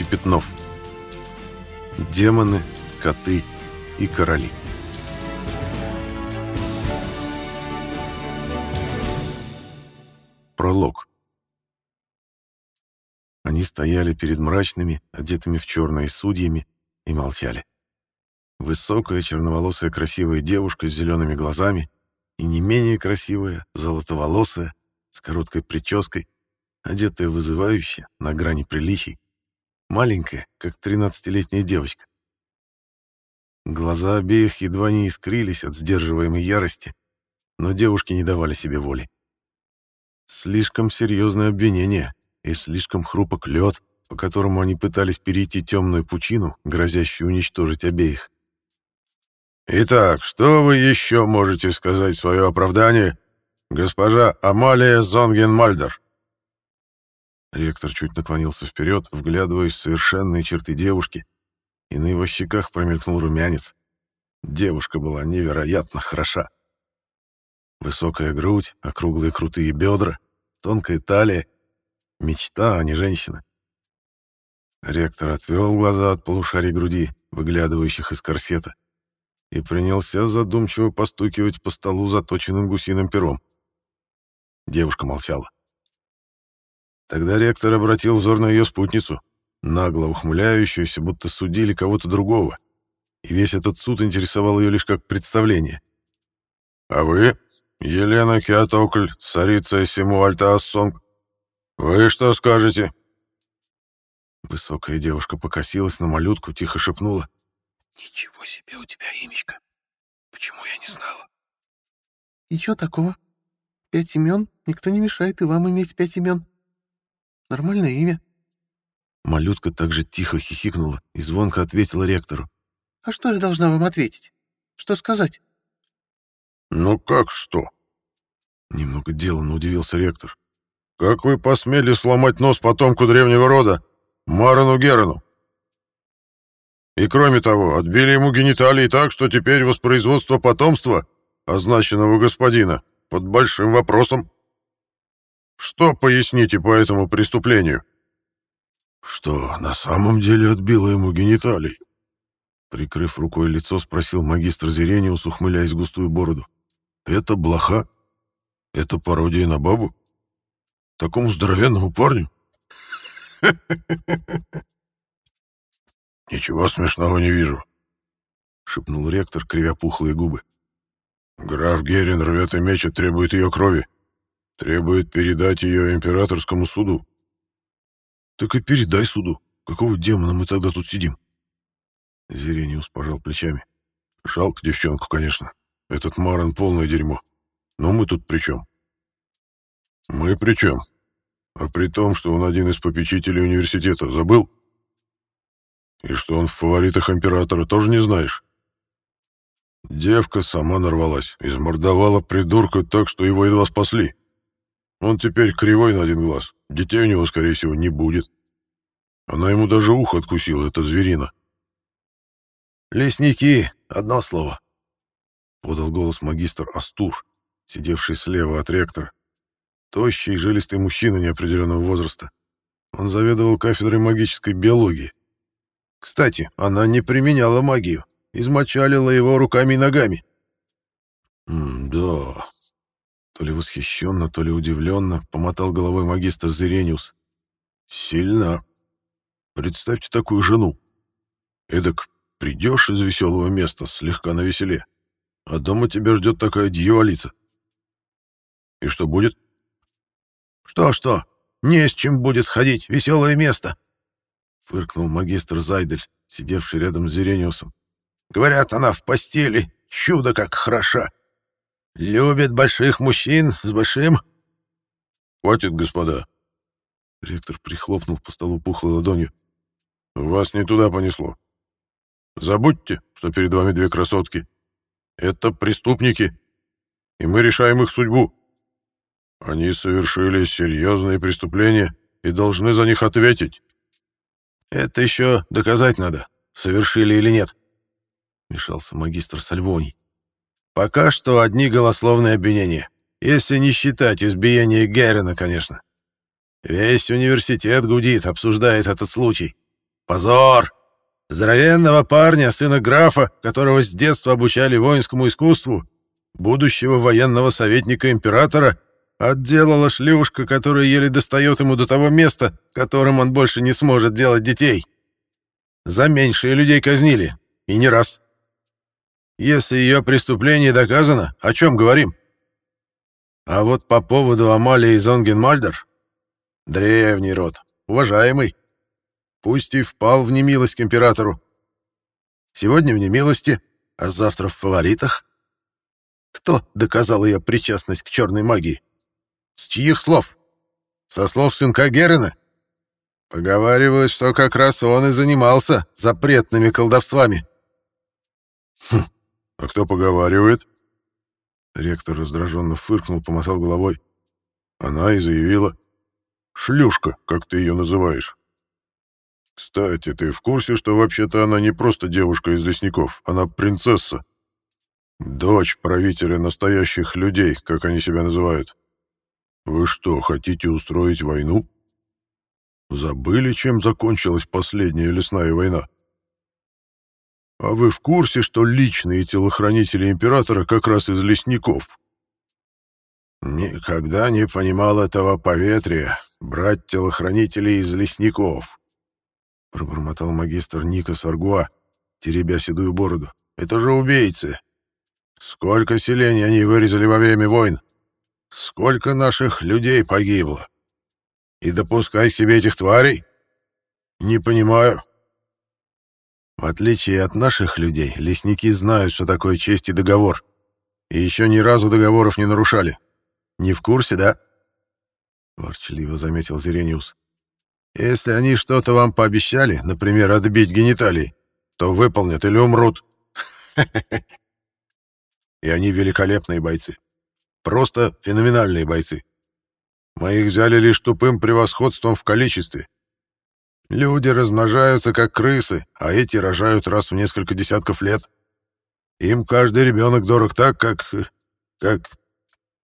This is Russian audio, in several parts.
Евгений Щепетнов. Демоны, коты и короли. Пролог. Они стояли перед мрачными, одетыми в черное судьями, и молчали. Высокая, черноволосая, красивая девушка с зелеными глазами и не менее красивая, золотоволосая, с короткой прической, одетая вызывающе, на грани приличий, маленькая, как тринадцатилетняя девочка. Глаза обеих едва не искрились от сдерживаемой ярости, но девушки не давали себе воли. Слишком серьезное обвинение и слишком хрупок лед, по которому они пытались перейти темную пучину, грозящую уничтожить обеих. «Итак, что вы еще можете сказать в свое оправдание, госпожа Амалия Зонгенмальдер?» Ректор чуть наклонился вперед, вглядываясь в совершенные черты девушки, и на его щеках промелькнул румянец. Девушка была невероятно хороша. Высокая грудь, округлые крутые бедра, тонкая талия. Мечта, а не женщина. Ректор отвел глаза от полушарий груди, выглядывающих из корсета, и принялся задумчиво постукивать по столу заточенным гусиным пером. Девушка молчала. Тогда ректор обратил взор на ее спутницу, нагло ухмыляющуюся, будто судили кого-то другого, и весь этот суд интересовал ее лишь как представление. «А вы, Елена Киатокль, царица Симуальта Ассонг, вы что скажете?» Высокая девушка покосилась на малютку, тихо шепнула. «Ничего себе у тебя имечко! Почему я не знала?» «И чё такого? Пять имен? Никто не мешает и вам иметь пять имен. Нормальное имя. Малютка также тихо хихикнула и звонко ответила ректору. А что я должна вам ответить? Что сказать? Ну как что? Немного деланно удивился ректор. Как вы посмели сломать нос потомку древнего рода, Марану Герану? И кроме того, отбили ему гениталии так, что теперь воспроизводство потомства, означенного господина, под большим вопросом. Что поясните по этому преступлению? Что на самом деле отбило ему гениталии? Прикрыв рукой лицо, спросил магистр Зерениус, ухмыляясь густую бороду. Это блоха? Это пародия на бабу? Такому здоровенному парню? Ничего смешного не вижу, шепнул ректор, кривя пухлые губы. Граф Герин рвет и мечет, требует ее крови. Требует передать ее императорскому суду. Так и передай суду. Какого демона мы тогда тут сидим? Зерениус пожал плечами. Жалко девчонку, конечно. Этот Маран полное дерьмо. Но мы тут при чем? Мы при чем? А при том, что он один из попечителей университета, забыл? И что он в фаворитах императора, тоже не знаешь? Девка сама нарвалась, измордовала придурка так, что его едва спасли. Он теперь кривой на один глаз. Детей у него, скорее всего, не будет. Она ему даже ухо откусила, эта зверина. «Лесники, одно слово», — подал голос магистр Астур, сидевший слева от ректора. Тощий, жилистый мужчина неопределенного возраста. Он заведовал кафедрой магической биологии. Кстати, она не применяла магию, измочалила его руками и ногами. «Да, то ли восхищенно, то ли удивленно помотал головой магистр Зерениус. Сильно. Представьте такую жену. Эдак придешь из веселого места, слегка навеселе, а дома тебя ждет такая дьяволица. И что будет? Что-что, не с чем будет ходить, веселое место, фыркнул магистр Зайдель, сидевший рядом с Зерениусом. Говорят, она в постели, чудо как хороша. Любит больших мужчин с большим... Хватит, господа. Ректор прихлопнул по столу пухлой ладонью. Вас не туда понесло. Забудьте, что перед вами две красотки. Это преступники, и мы решаем их судьбу. Они совершили серьезные преступления и должны за них ответить. Это еще доказать надо, совершили или нет, вмешался магистр Сальвоний. Пока что одни голословные обвинения. Если не считать избиение Герина, конечно. Весь университет гудит, обсуждает этот случай. Позор! Здоровенного парня, сына графа, которого с детства обучали воинскому искусству, будущего военного советника императора, отделала шлюшка, которая еле достает ему до того места, которым он больше не сможет делать детей. За меньшие людей казнили, и не раз. Если ее преступление доказано, о чем говорим? А вот по поводу Амалии Зонгенмальдер, древний род, уважаемый, пусть и впал в немилость к императору. Сегодня в немилости, а завтра в фаворитах. Кто доказал ее причастность к черной магии? С чьих слов? Со слов сынка Герена? Поговаривают, что как раз он и занимался запретными колдовствами. Хм, а кто поговаривает? Ректор раздраженно фыркнул, помотал головой. Она и заявила. Шлюшка, как ты ее называешь. Кстати, ты в курсе, что вообще-то она не просто девушка из лесников, она принцесса. Дочь правителя настоящих людей, как они себя называют. Вы что, хотите устроить войну? Забыли, чем закончилась последняя лесная война? А вы в курсе, что личные телохранители императора как раз из лесников? Никогда не понимал этого поветрия, брать телохранителей из лесников. Пробормотал магистр Ника Саргуа, теребя седую бороду. Это же убийцы. Сколько селений они вырезали во время войн? Сколько наших людей погибло? И допускай себе этих тварей? Не понимаю. В отличие от наших людей, лесники знают, что такое честь и договор. И еще ни разу договоров не нарушали. Не в курсе, да? Ворчливо заметил Зерениус. Если они что-то вам пообещали, например, отбить гениталии, то выполнят или умрут. И они великолепные бойцы. Просто феноменальные бойцы. Мы их взяли лишь тупым превосходством в количестве, Люди размножаются, как крысы, а эти рожают раз в несколько десятков лет. Им каждый ребенок дорог так, как... как...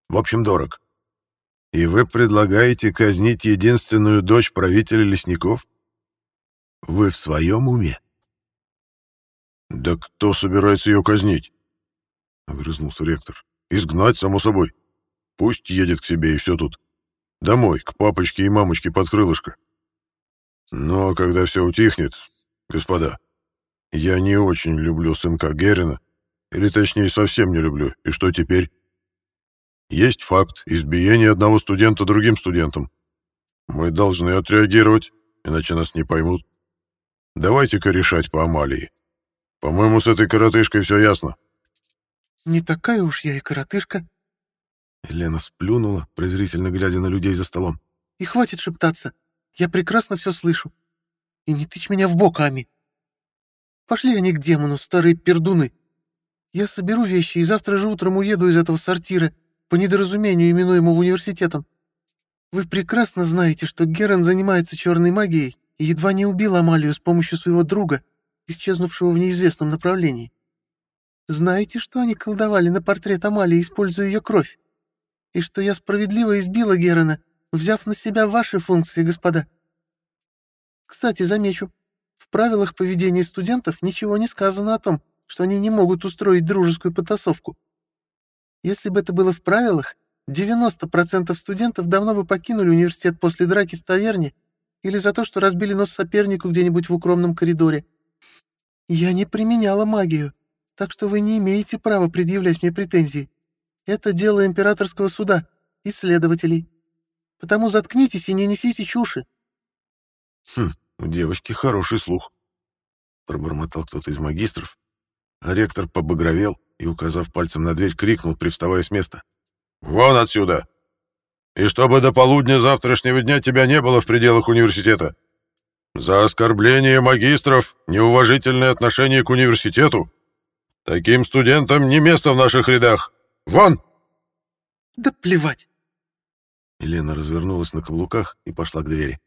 в общем, дорог. И вы предлагаете казнить единственную дочь правителя лесников? Вы в своем уме? Да кто собирается ее казнить? Огрызнулся ректор. Изгнать, само собой. Пусть едет к себе и все тут. Домой, к папочке и мамочке под крылышко. Но когда все утихнет, господа, я не очень люблю сынка Герина, или точнее совсем не люблю, и что теперь? Есть факт избиения одного студента другим студентом. Мы должны отреагировать, иначе нас не поймут. Давайте-ка решать по Амалии. По-моему, с этой коротышкой все ясно. Не такая уж я и коротышка. Елена сплюнула, презрительно глядя на людей за столом. И хватит шептаться. Я прекрасно все слышу. И не тычь меня в бок, Ами. Пошли они к демону, старые пердуны. Я соберу вещи и завтра же утром уеду из этого сортира, по недоразумению именуемого университетом. Вы прекрасно знаете, что Герон занимается черной магией и едва не убил Амалию с помощью своего друга, исчезнувшего в неизвестном направлении. Знаете, что они колдовали на портрет Амалии, используя ее кровь? И что я справедливо избила Герона, взяв на себя ваши функции, господа. Кстати, замечу, в правилах поведения студентов ничего не сказано о том, что они не могут устроить дружескую потасовку. Если бы это было в правилах, 90% студентов давно бы покинули университет после драки в таверне или за то, что разбили нос сопернику где-нибудь в укромном коридоре. Я не применяла магию, так что вы не имеете права предъявлять мне претензии. Это дело императорского суда и следователей. Потому заткнитесь и не несите чуши. Хм, у девочки хороший слух. Пробормотал кто-то из магистров, а ректор побагровел и, указав пальцем на дверь, крикнул, привставая с места. «Вон отсюда! И чтобы до полудня завтрашнего дня тебя не было в пределах университета! За оскорбление магистров, неуважительное отношение к университету! Таким студентам не место в наших рядах! Вон!» «Да плевать!» Елена развернулась на каблуках и пошла к двери.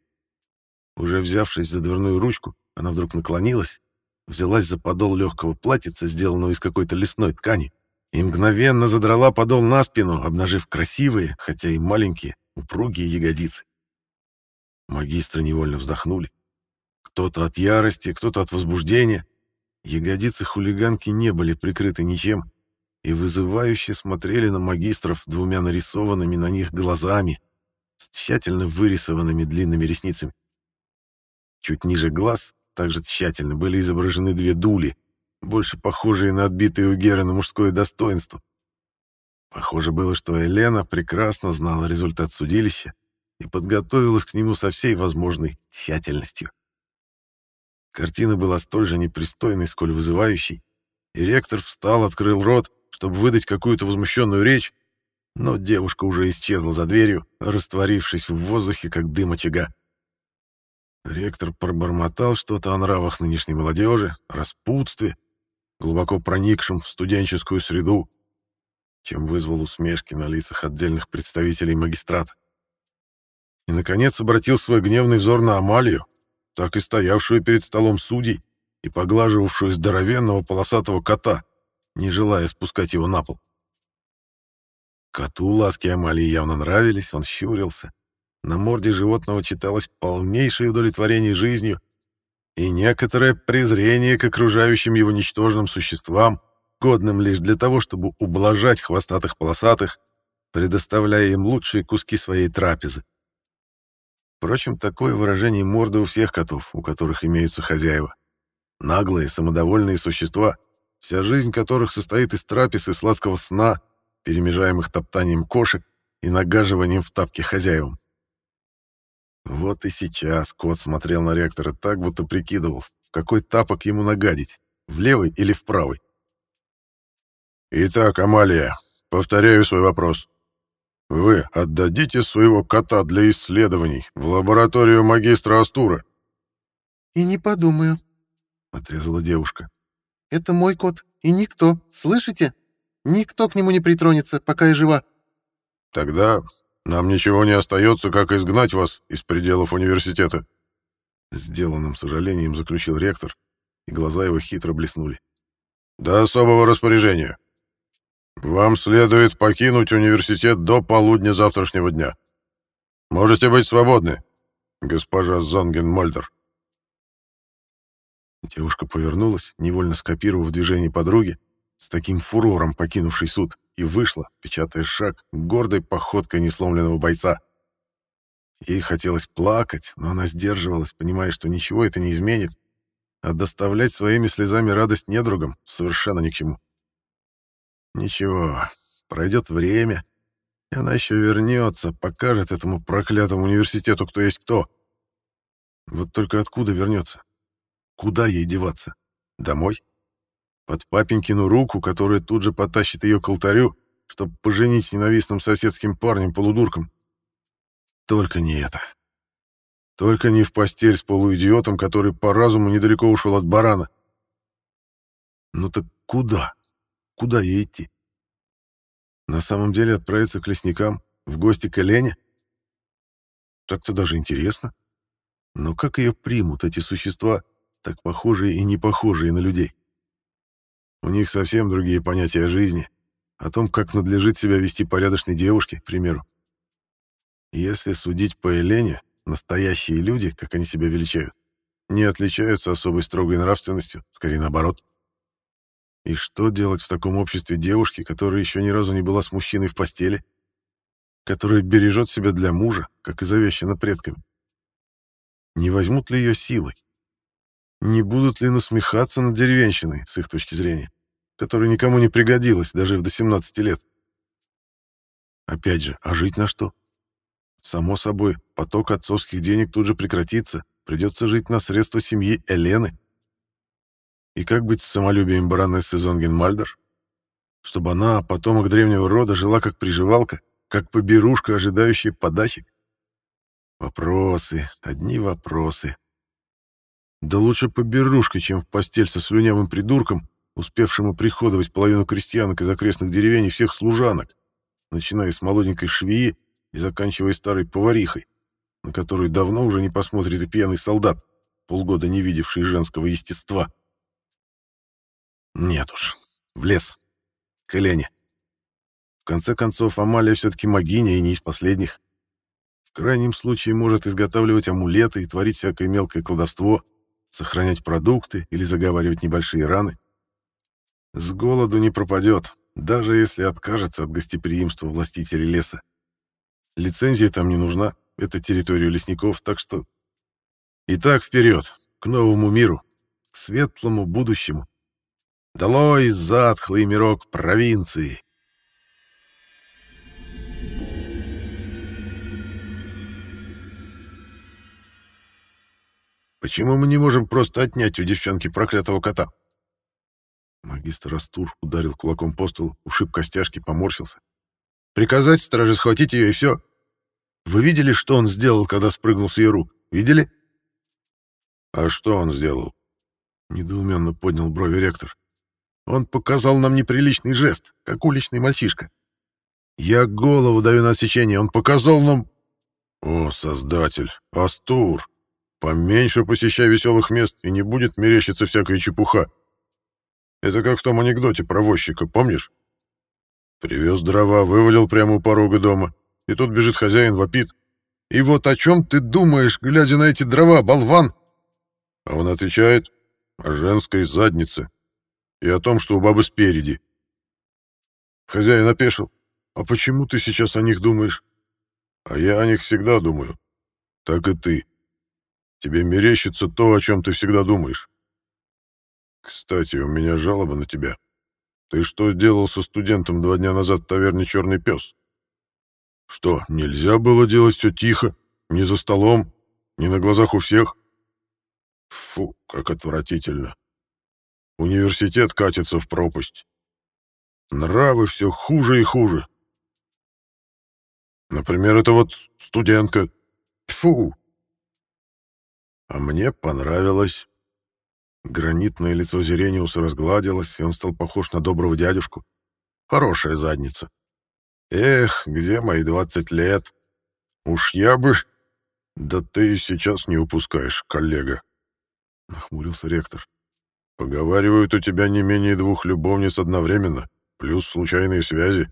Уже взявшись за дверную ручку, она вдруг наклонилась, взялась за подол легкого платьица, сделанного из какой-то лесной ткани, и мгновенно задрала подол на спину, обнажив красивые, хотя и маленькие, упругие ягодицы. Магистры невольно вздохнули. Кто-то от ярости, кто-то от возбуждения. Ягодицы хулиганки не были прикрыты ничем и вызывающе смотрели на магистров двумя нарисованными на них глазами с тщательно вырисованными длинными ресницами. Чуть ниже глаз также тщательно были изображены две дули, больше похожие на отбитые у Герена мужское достоинство. Похоже было, что Елена прекрасно знала результат судилища и подготовилась к нему со всей возможной тщательностью. Картина была столь же непристойной, сколь вызывающей, и ректор встал, открыл рот, чтобы выдать какую-то возмущенную речь, но девушка уже исчезла за дверью, растворившись в воздухе, как дым очага. Ректор пробормотал что-то о нравах нынешней молодежи, распутстве, глубоко проникшем в студенческую среду, чем вызвал усмешки на лицах отдельных представителей магистрата. И, наконец, обратил свой гневный взор на Амалию, так и стоявшую перед столом судей и поглаживавшую здоровенного полосатого кота, не желая спускать его на пол. Коту ласки Амалии явно нравились, он щурился. На морде животного читалось полнейшее удовлетворение жизнью и некоторое презрение к окружающим его ничтожным существам, годным лишь для того, чтобы ублажать хвостатых полосатых, предоставляя им лучшие куски своей трапезы. Впрочем, такое выражение морды у всех котов, у которых имеются хозяева. Наглые, самодовольные существа, вся жизнь которых состоит из трапез и сладкого сна, перемежаемых топтанием кошек и нагаживанием в тапке хозяевам. Вот и сейчас кот смотрел на ректора так, будто прикидывал, в какой тапок ему нагадить, в левый или в правый. «Итак, Амалия, повторяю свой вопрос. Вы отдадите своего кота для исследований в лабораторию магистра Астура?» «И не подумаю», — отрезала девушка. «Это мой кот, и никто, слышите? Никто к нему не притронется, пока я жива». «Тогда нам ничего не остается, как изгнать вас из пределов университета», — сделанным сожалением заключил ректор, и глаза его хитро блеснули. «До особого распоряжения. Вам следует покинуть университет до полудня завтрашнего дня. Можете быть свободны, госпожа Зонген-Мольдер». Девушка повернулась, невольно скопировав движение подруги, с таким фурором покинувшей суд, и вышла, печатая шаг, гордой походкой несломленного бойца. Ей хотелось плакать, но она сдерживалась, понимая, что ничего это не изменит, а доставлять своими слезами радость недругам совершенно ни к чему. Ничего, пройдет время, и она еще вернется, покажет этому проклятому университету, кто есть кто. Вот только откуда вернется? Куда ей деваться? Домой? Под папенькину руку, которая тут же потащит ее к алтарю, чтобы поженить ненавистным соседским парнем-полудурком? Только не это. Только не в постель с полуидиотом, который по разуму недалеко ушел от барана. Ну так куда? Куда ей идти? На самом деле отправиться к лесникам, в гости к Элене? Так-то даже интересно. Но как ее примут эти существа, так похожие и не похожие на людей? У них совсем другие понятия о жизни, о том, как надлежит себя вести порядочной девушке, к примеру. Если судить по Елене, настоящие люди, как они себя величают, не отличаются особой строгой нравственностью, скорее наоборот. И что делать в таком обществе девушки, которая еще ни разу не была с мужчиной в постели, которая бережет себя для мужа, как и завещана предками? Не возьмут ли ее силой? Не будут ли насмехаться над деревенщиной, с их точки зрения, которая никому не пригодилась даже в до 17 лет? Опять же, а жить на что? Само собой, поток отцовских денег тут же прекратится, придется жить на средства семьи Элены. И как быть с самолюбием баронессы Зонгенмальдер? Чтобы она, потомок древнего рода, жила как приживалка, как поберушка, ожидающая подачек? Вопросы, одни вопросы. Да лучше поберушка, чем в постель со слюнявым придурком, успевшим оприходовать половину крестьянок из окрестных деревень и всех служанок, начиная с молоденькой швеи и заканчивая старой поварихой, на которую давно уже не посмотрит и пьяный солдат, полгода не видевший женского естества. Нет уж, в лес, к Елене. В конце концов, Амалия все-таки могиня и не из последних. В крайнем случае может изготавливать амулеты и творить всякое мелкое кладовство, сохранять продукты или заговаривать небольшие раны. С голоду не пропадет, даже если откажется от гостеприимства властителей леса. Лицензия там не нужна, это территория лесников, так что... Итак, вперед, к новому миру, к светлому будущему. Долой затхлый мирок провинции! Почему мы не можем просто отнять у девчонки проклятого кота? Магистр Астур ударил кулаком по столу, ушиб костяшки, поморщился. Приказать страже схватить ее и все. Вы видели, что он сделал, когда спрыгнул с ее рук? Видели? А что он сделал? Недоуменно поднял брови ректор. Он показал нам неприличный жест, как уличный мальчишка. Я голову даю на отсечение, он показал нам... О, создатель, Астур, поменьше посещай веселых мест, и не будет мерещиться всякая чепуха. Это как в том анекдоте про возчика, помнишь? Привез дрова, вывалил прямо у порога дома, и тут бежит хозяин, вопит. «И вот о чем ты думаешь, глядя на эти дрова, болван?» А он отвечает о женской заднице и о том, что у бабы спереди. Хозяин опешил. «А почему ты сейчас о них думаешь?» «А я о них всегда думаю. Так и ты. Тебе мерещится то, о чем ты всегда думаешь. Кстати, у меня жалоба на тебя. Ты что сделал со студентом два дня назад в таверне «Черный пес»? Что, нельзя было делать все тихо, не за столом, не на глазах у всех? Фу, как отвратительно. Университет катится в пропасть. Нравы все хуже и хуже. Например, это вот студентка. Фу. А мне понравилось. Гранитное лицо Зерениуса разгладилось, и он стал похож на доброго дядюшку. Хорошая задница. Эх, где мои двадцать лет? Уж я бы... Да ты сейчас не упускаешь, коллега. Нахмурился ректор. Поговаривают, у тебя не менее двух любовниц одновременно, плюс случайные связи.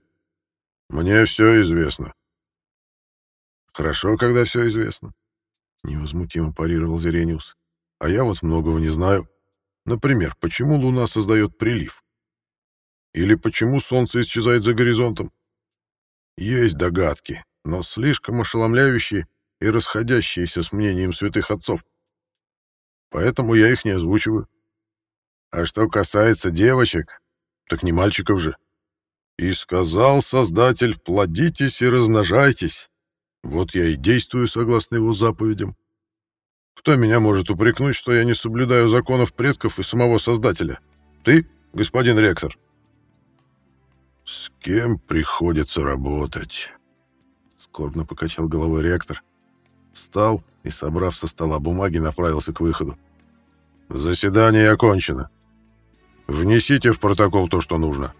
Мне все известно. Хорошо, когда все известно. Невозмутимо парировал Зерениус. А я вот многого не знаю. Например, почему Луна создает прилив? Или почему Солнце исчезает за горизонтом? Есть догадки, но слишком ошеломляющие и расходящиеся с мнением святых отцов. Поэтому я их не озвучиваю. А что касается девочек, так не мальчиков же. И сказал Создатель, плодитесь и размножайтесь. Вот я и действую согласно его заповедям. Кто меня может упрекнуть, что я не соблюдаю законов предков и самого Создателя? Ты, господин ректор? С кем приходится работать? Скорбно покачал головой ректор. Встал и, собрав со стола бумаги, направился к выходу. Заседание окончено. Внесите в протокол то, что нужно.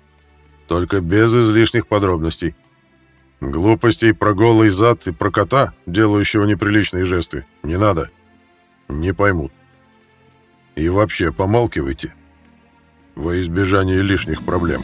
Только без излишних подробностей. Глупостей про голый зад и про кота, делающего неприличные жесты, не надо. — не поймут. И вообще помалкивайте во избежание лишних проблем.